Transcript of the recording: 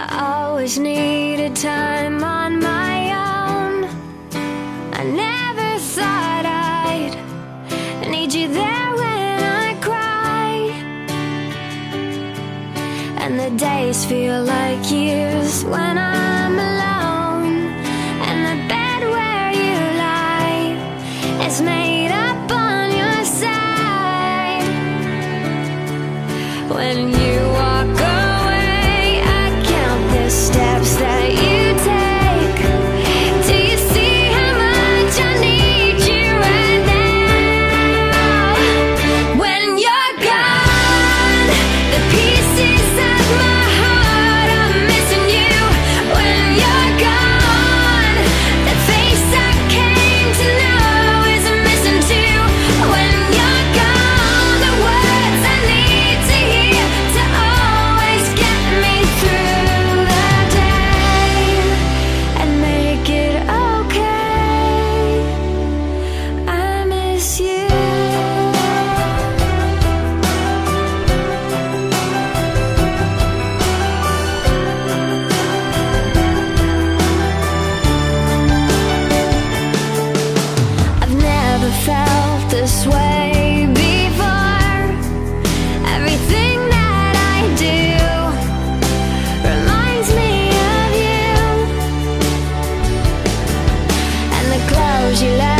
I always needed time on my own. I never thought I'd need you there when I cry. And the days feel like years when I'm alone. And the bed where you lie is made up on your side. When you shows you love.